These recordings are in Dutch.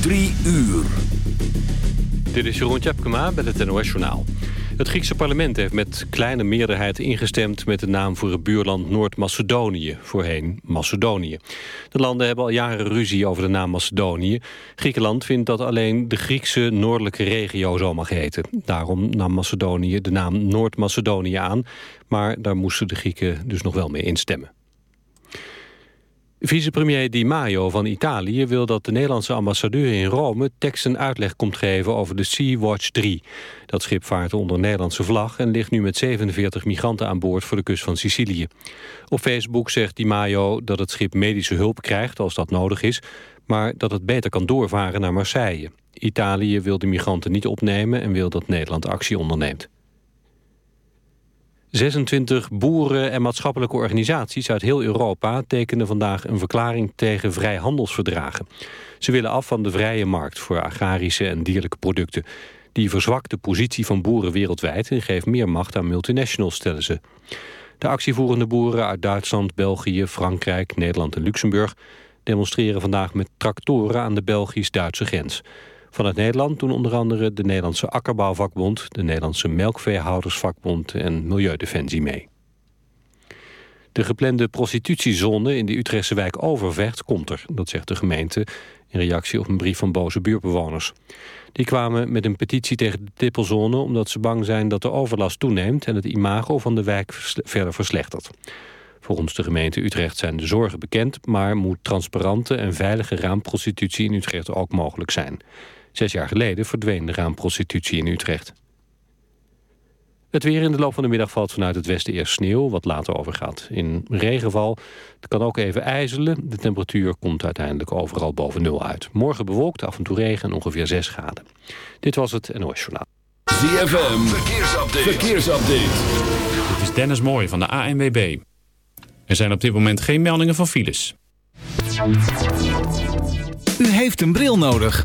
Drie uur. Dit is Jeroen Tjepkema met het NOS Journaal. Het Griekse parlement heeft met kleine meerderheid ingestemd... met de naam voor het buurland Noord-Macedonië, voorheen Macedonië. De landen hebben al jaren ruzie over de naam Macedonië. Griekenland vindt dat alleen de Griekse noordelijke regio zo mag heten. Daarom nam Macedonië de naam Noord-Macedonië aan... maar daar moesten de Grieken dus nog wel mee instemmen. Vicepremier Di Maio van Italië wil dat de Nederlandse ambassadeur in Rome tekst en uitleg komt geven over de Sea-Watch 3. Dat schip vaart onder Nederlandse vlag en ligt nu met 47 migranten aan boord voor de kust van Sicilië. Op Facebook zegt Di Maio dat het schip medische hulp krijgt als dat nodig is, maar dat het beter kan doorvaren naar Marseille. Italië wil de migranten niet opnemen en wil dat Nederland actie onderneemt. 26 boeren- en maatschappelijke organisaties uit heel Europa tekenen vandaag een verklaring tegen vrijhandelsverdragen. Ze willen af van de vrije markt voor agrarische en dierlijke producten. Die verzwakt de positie van boeren wereldwijd en geeft meer macht aan multinationals, stellen ze. De actievoerende boeren uit Duitsland, België, Frankrijk, Nederland en Luxemburg demonstreren vandaag met tractoren aan de Belgisch-Duitse grens. Vanuit Nederland doen onder andere de Nederlandse Akkerbouwvakbond... de Nederlandse Melkveehoudersvakbond en Milieudefensie mee. De geplande prostitutiezone in de Utrechtse wijk Overvecht komt er. Dat zegt de gemeente in reactie op een brief van boze buurtbewoners. Die kwamen met een petitie tegen de tippelzone... omdat ze bang zijn dat de overlast toeneemt... en het imago van de wijk verder verslechtert. Volgens de gemeente Utrecht zijn de zorgen bekend... maar moet transparante en veilige raamprostitutie in Utrecht ook mogelijk zijn. Zes jaar geleden verdween de raamprostitutie in Utrecht. Het weer in de loop van de middag valt vanuit het westen eerst sneeuw, wat later overgaat. In regenval het kan ook even ijzelen. De temperatuur komt uiteindelijk overal boven nul uit. Morgen bewolkt, af en toe regen en ongeveer 6 graden. Dit was het NOS Journaal. ZFM, verkeersupdate. verkeersupdate. Dit is Dennis Mooij van de ANWB. Er zijn op dit moment geen meldingen van files. U heeft een bril nodig.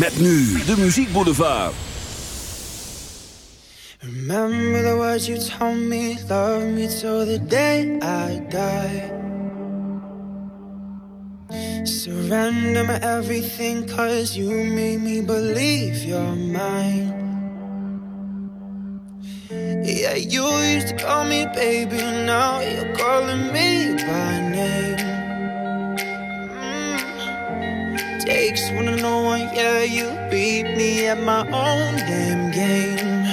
Met nu de Muziek Boulevard. Remember the words you told me, love me till the day I die. Surrender my everything, cause you made me believe you're mine. Yeah, you used to call me baby, now you're calling me by name. stakes when I know one, yeah, you beat me at my own damn game.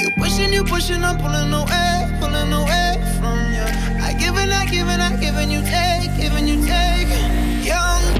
You pushing, you pushing, I'm pulling away, pulling away from you. I give and I give and I give and you take, giving you take. Young.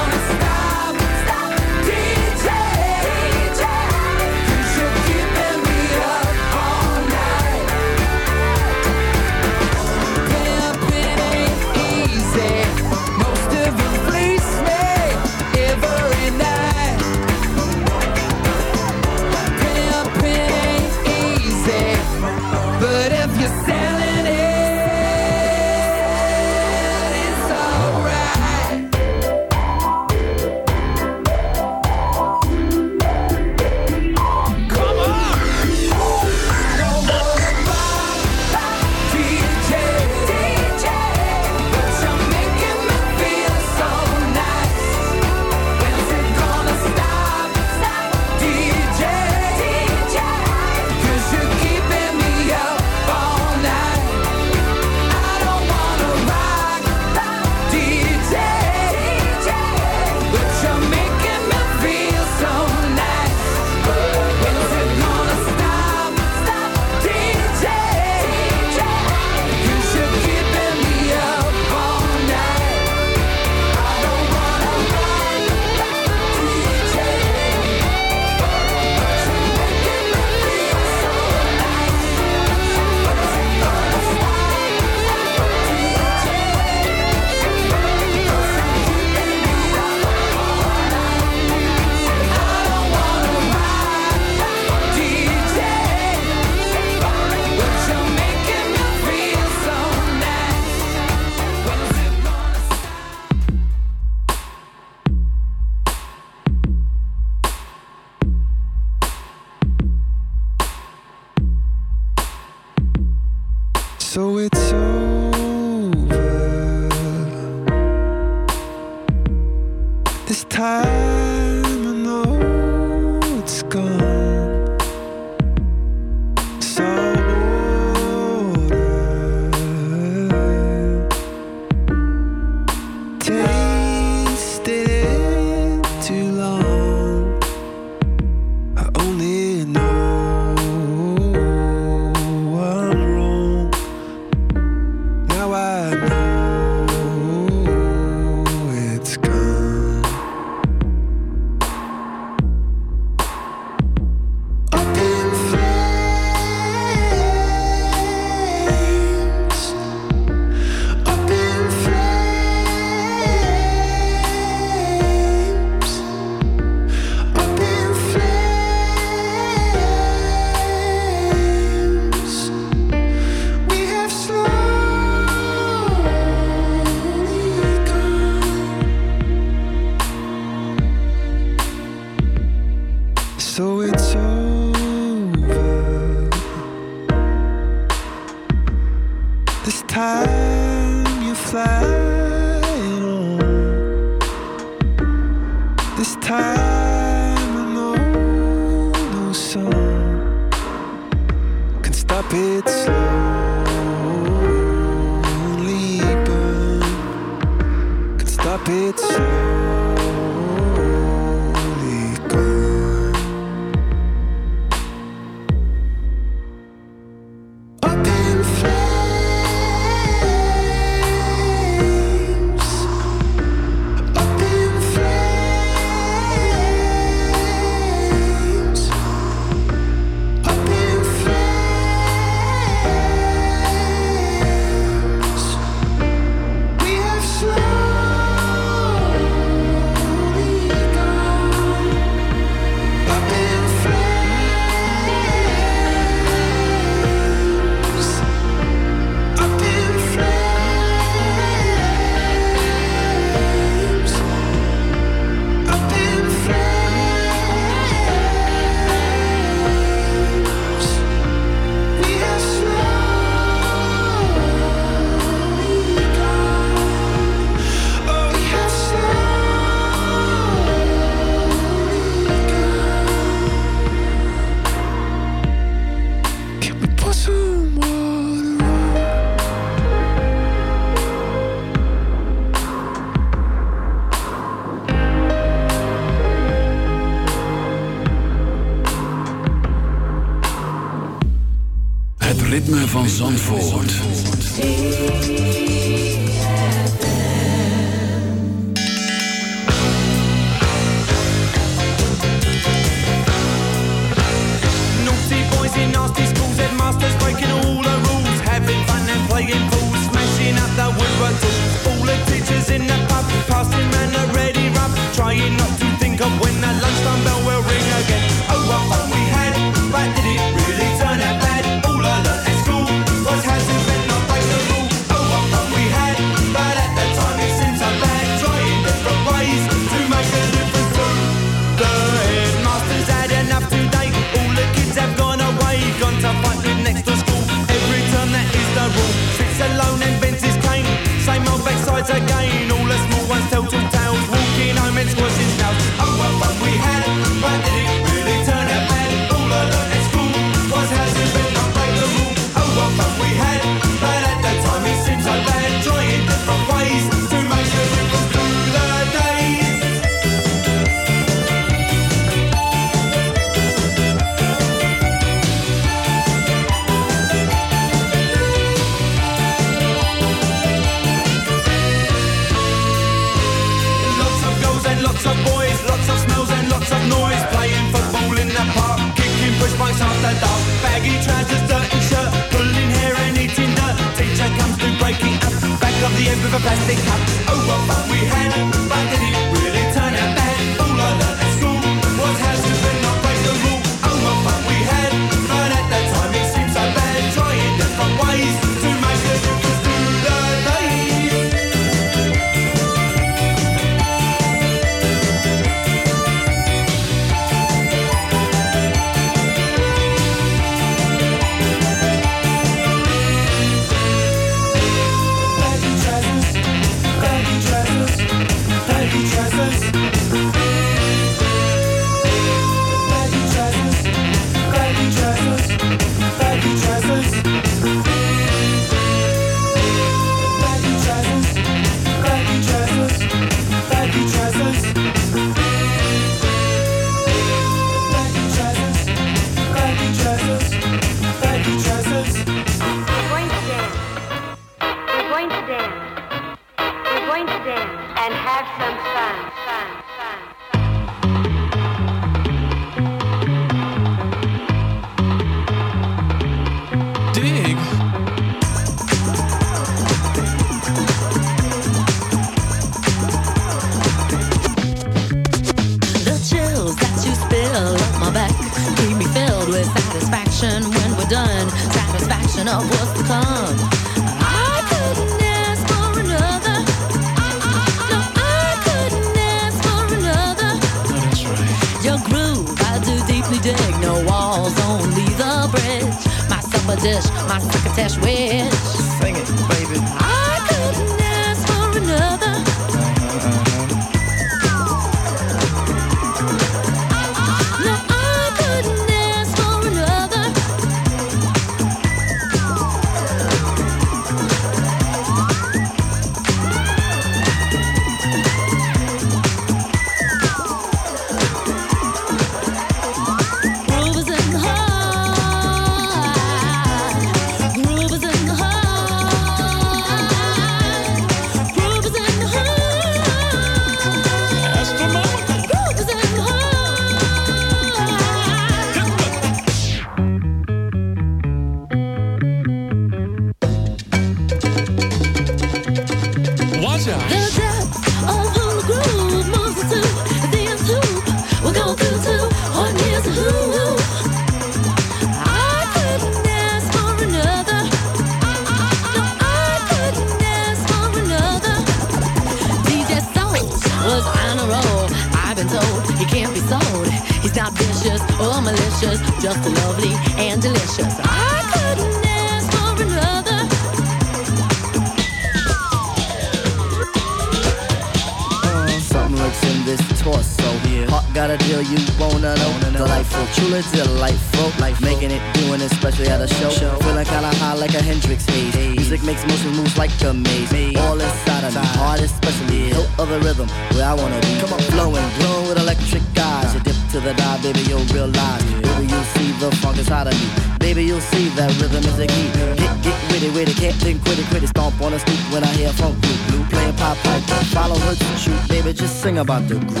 About the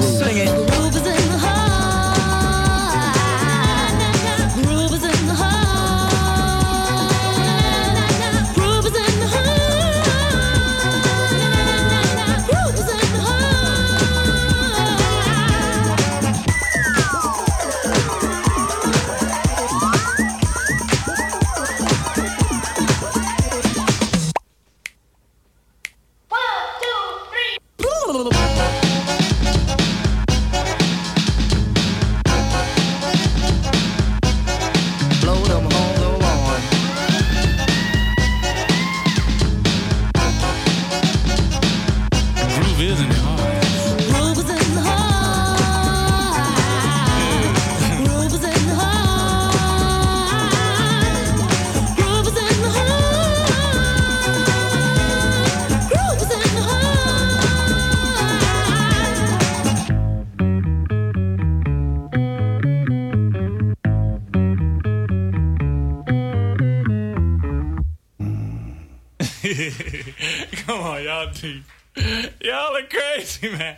crazy. Y'all are crazy, man.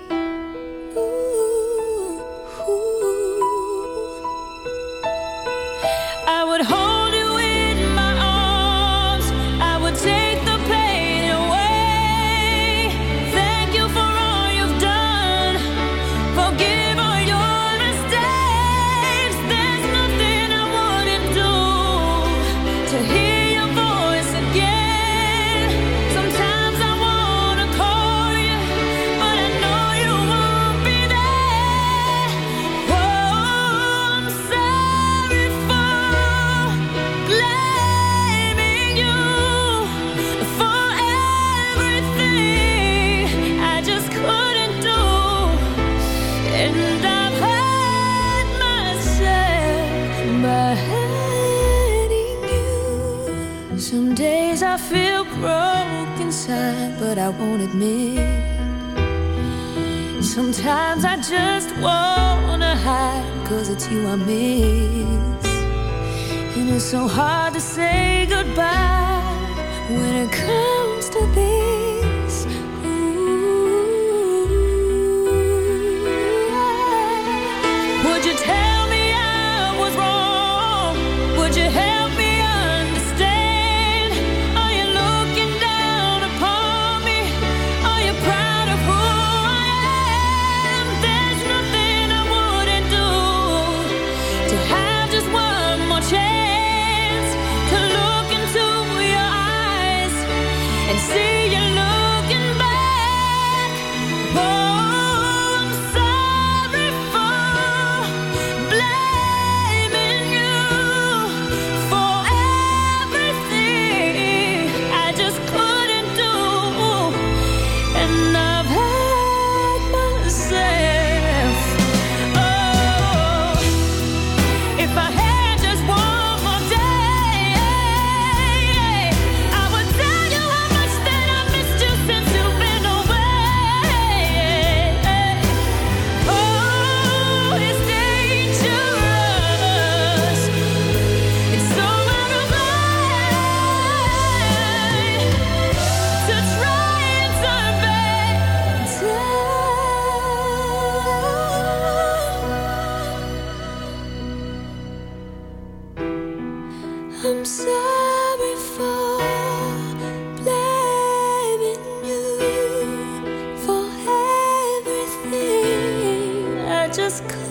I feel broke inside, but I won't admit. Sometimes I just wanna hide, cause it's you I miss. And it's so hard to say goodbye when it comes. just could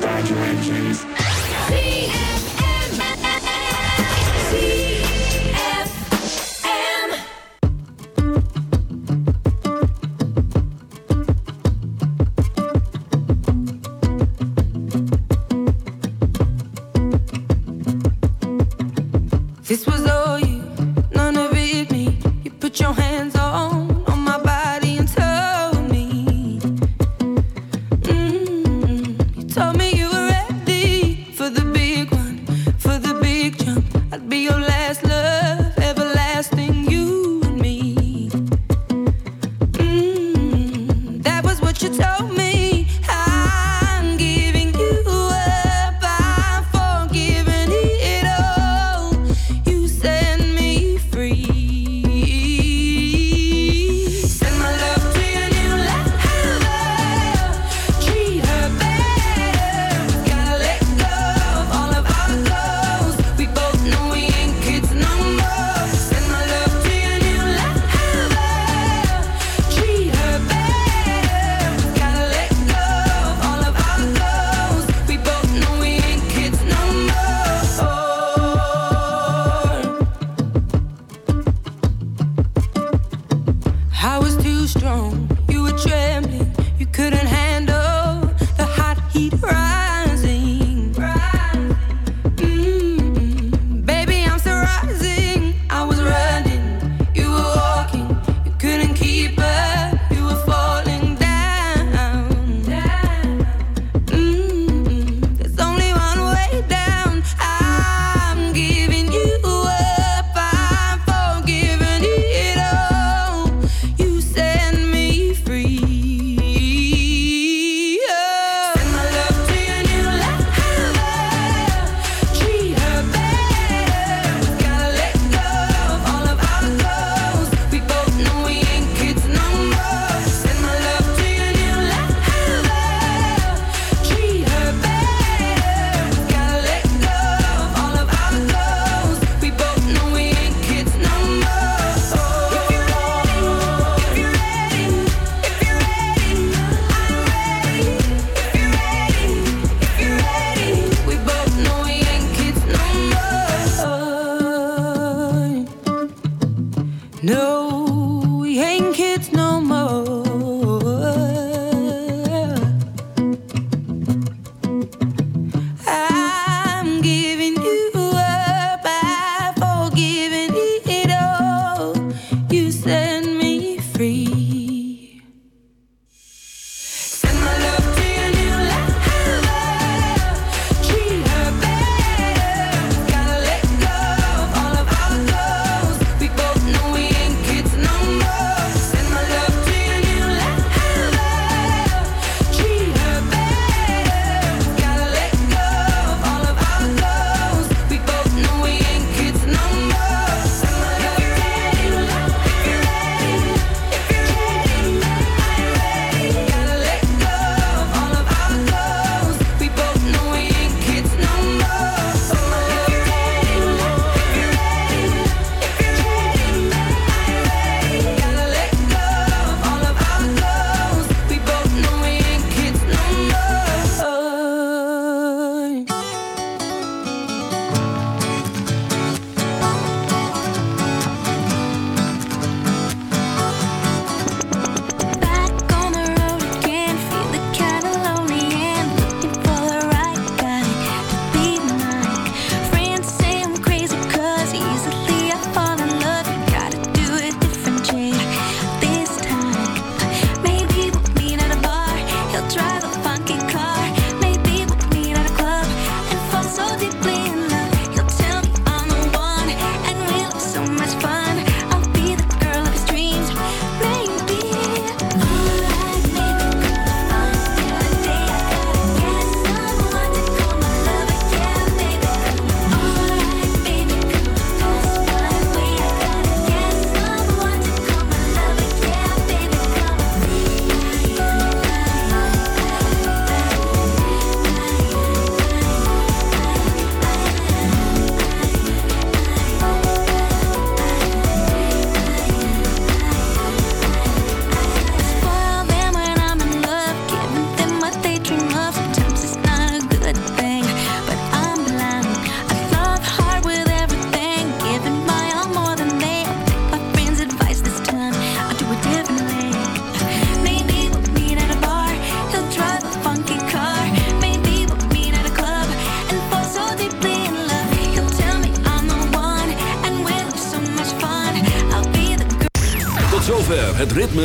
Start your.